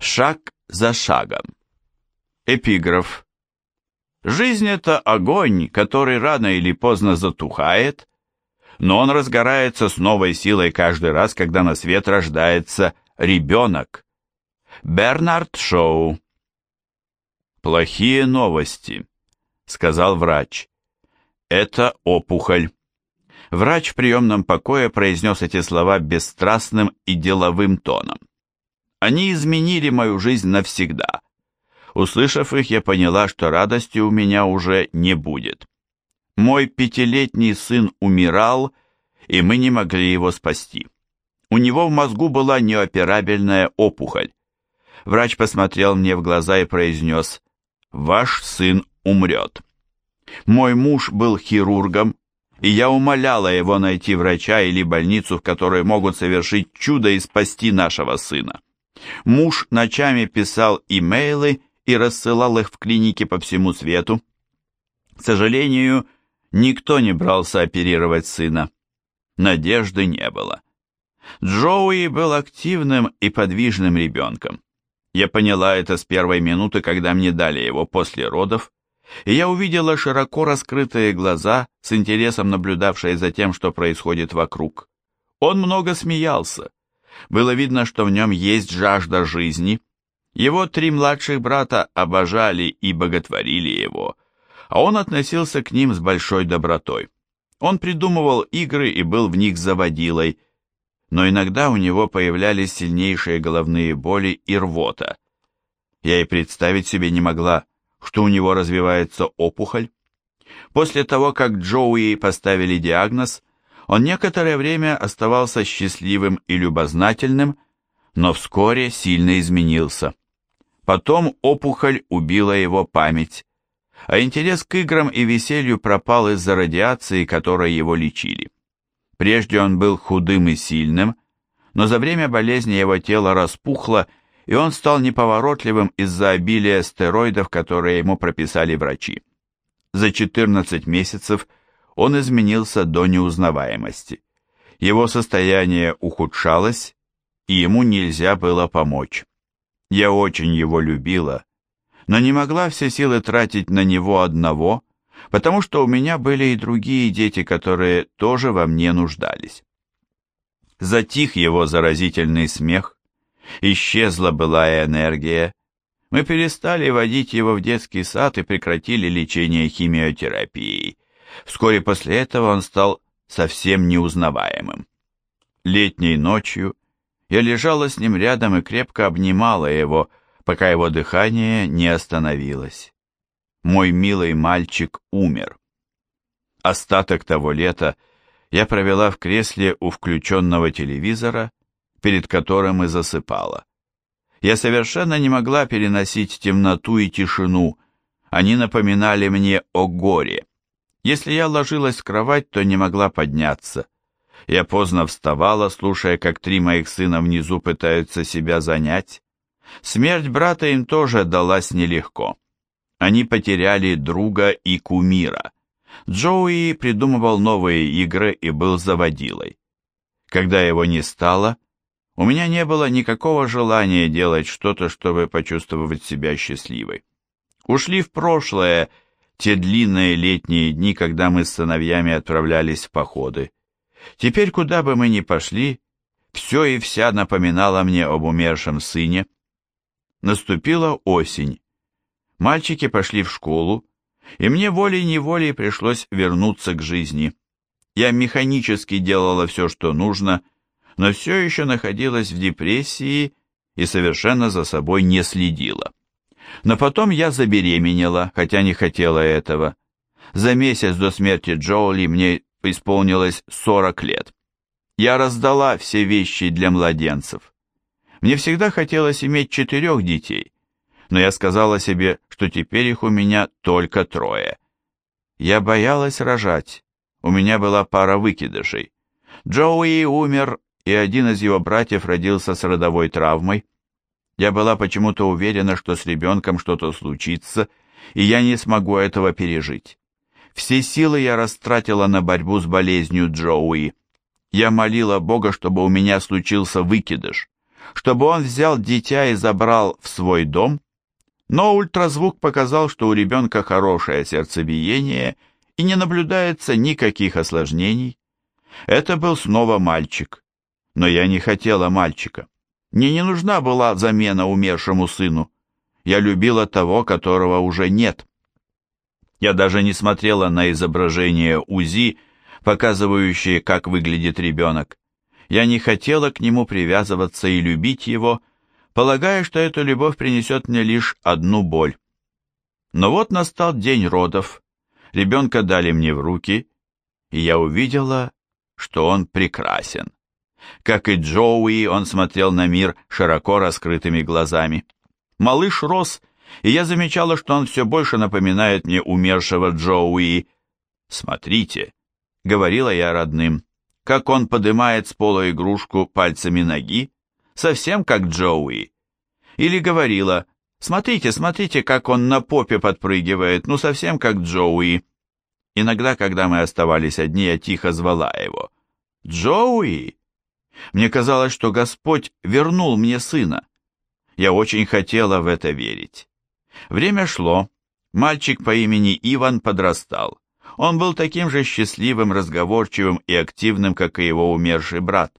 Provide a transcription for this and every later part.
Шаг за шагом. Эпиграф. Жизнь – это огонь, который рано или поздно затухает, но он разгорается с новой силой каждый раз, когда на свет рождается ребенок. Бернард Шоу. «Плохие новости», — сказал врач. «Это опухоль». Врач в приемном покое произнес эти слова бесстрастным и деловым тоном. Они изменили мою жизнь навсегда. Услышав их, я поняла, что радости у меня уже не будет. Мой пятилетний сын умирал, и мы не могли его спасти. У него в мозгу была неоперабельная опухоль. Врач посмотрел мне в глаза и произнес «Ваш сын умрет». Мой муж был хирургом, и я умоляла его найти врача или больницу, в которой могут совершить чудо и спасти нашего сына. Муж ночами писал имейлы и рассылал их в клинике по всему свету. К сожалению, никто не брался оперировать сына. Надежды не было. Джоуи был активным и подвижным ребенком. Я поняла это с первой минуты, когда мне дали его после родов, и я увидела широко раскрытые глаза, с интересом наблюдавшие за тем, что происходит вокруг. Он много смеялся. Было видно, что в нем есть жажда жизни. Его три младших брата обожали и боготворили его, а он относился к ним с большой добротой. Он придумывал игры и был в них заводилой, но иногда у него появлялись сильнейшие головные боли и рвота. Я и представить себе не могла, что у него развивается опухоль. После того, как Джоуи поставили диагноз, он некоторое время оставался счастливым и любознательным, но вскоре сильно изменился. Потом опухоль убила его память, а интерес к играм и веселью пропал из-за радиации, которой его лечили. Прежде он был худым и сильным, но за время болезни его тело распухло, и он стал неповоротливым из-за обилия стероидов, которые ему прописали врачи. За 14 месяцев он изменился до неузнаваемости. Его состояние ухудшалось, и ему нельзя было помочь. Я очень его любила, но не могла все силы тратить на него одного, потому что у меня были и другие дети, которые тоже во мне нуждались. Затих его заразительный смех, исчезла былая энергия. Мы перестали водить его в детский сад и прекратили лечение химиотерапией. Вскоре после этого он стал совсем неузнаваемым. Летней ночью я лежала с ним рядом и крепко обнимала его, пока его дыхание не остановилось. Мой милый мальчик умер. Остаток того лета я провела в кресле у включенного телевизора, перед которым и засыпала. Я совершенно не могла переносить темноту и тишину, они напоминали мне о горе. Если я ложилась в кровать, то не могла подняться. Я поздно вставала, слушая, как три моих сына внизу пытаются себя занять. Смерть брата им тоже далась нелегко. Они потеряли друга и кумира. Джоуи придумывал новые игры и был заводилой. Когда его не стало, у меня не было никакого желания делать что-то, чтобы почувствовать себя счастливой. Ушли в прошлое те длинные летние дни, когда мы с сыновьями отправлялись в походы. Теперь, куда бы мы ни пошли, все и вся напоминало мне об умершем сыне, Наступила осень. Мальчики пошли в школу, и мне волей-неволей пришлось вернуться к жизни. Я механически делала все, что нужно, но все еще находилась в депрессии и совершенно за собой не следила. Но потом я забеременела, хотя не хотела этого. За месяц до смерти Джоули мне исполнилось 40 лет. Я раздала все вещи для младенцев. Мне всегда хотелось иметь четырех детей, но я сказала себе, что теперь их у меня только трое. Я боялась рожать, у меня была пара выкидышей. Джоуи умер, и один из его братьев родился с родовой травмой. Я была почему-то уверена, что с ребенком что-то случится, и я не смогу этого пережить. Все силы я растратила на борьбу с болезнью Джоуи. Я молила Бога, чтобы у меня случился выкидыш. чтобы он взял дитя и забрал в свой дом, но ультразвук показал, что у ребенка хорошее сердцебиение и не наблюдается никаких осложнений. Это был снова мальчик, но я не хотела мальчика. Мне не нужна была замена умершему сыну. Я любила того, которого уже нет. Я даже не смотрела на изображение УЗИ, показывающее, как выглядит ребенок. Я не хотела к нему привязываться и любить его, полагая, что эта любовь принесет мне лишь одну боль. Но вот настал день родов, ребенка дали мне в руки, и я увидела, что он прекрасен. Как и Джоуи, он смотрел на мир широко раскрытыми глазами. Малыш рос, и я замечала, что он все больше напоминает мне умершего Джоуи. «Смотрите», — говорила я родным, — «как он подымает с пола игрушку пальцами ноги, совсем как Джоуи». Или говорила, «Смотрите, смотрите, как он на попе подпрыгивает, ну совсем как Джоуи». Иногда, когда мы оставались одни, я тихо звала его. «Джоуи!» Мне казалось, что Господь вернул мне сына. Я очень хотела в это верить. Время шло. Мальчик по имени Иван подрастал. Он был таким же счастливым, разговорчивым и активным, как и его умерший брат.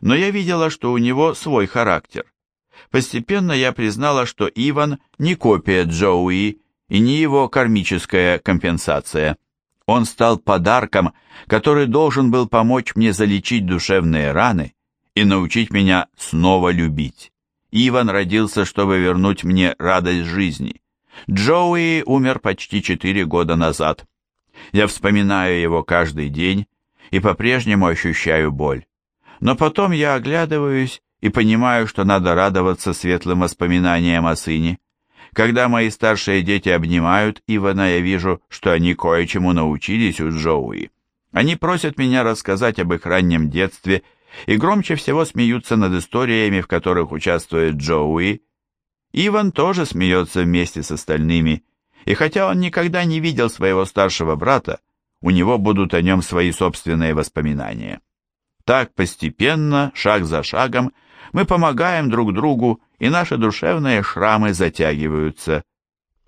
Но я видела, что у него свой характер. Постепенно я признала, что Иван не копия Джоуи и не его кармическая компенсация. Он стал подарком, который должен был помочь мне залечить душевные раны и научить меня снова любить. Иван родился, чтобы вернуть мне радость жизни. Джоуи умер почти четыре года назад. Я вспоминаю его каждый день и по-прежнему ощущаю боль. Но потом я оглядываюсь и понимаю, что надо радоваться светлым воспоминаниям о сыне. Когда мои старшие дети обнимают Ивана, я вижу, что они кое-чему научились у Джоуи. Они просят меня рассказать об их раннем детстве и громче всего смеются над историями, в которых участвует Джоуи. Иван тоже смеется вместе с остальными, и хотя он никогда не видел своего старшего брата, у него будут о нем свои собственные воспоминания. Так постепенно, шаг за шагом, мы помогаем друг другу, и наши душевные шрамы затягиваются.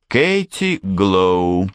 Кейти Глоу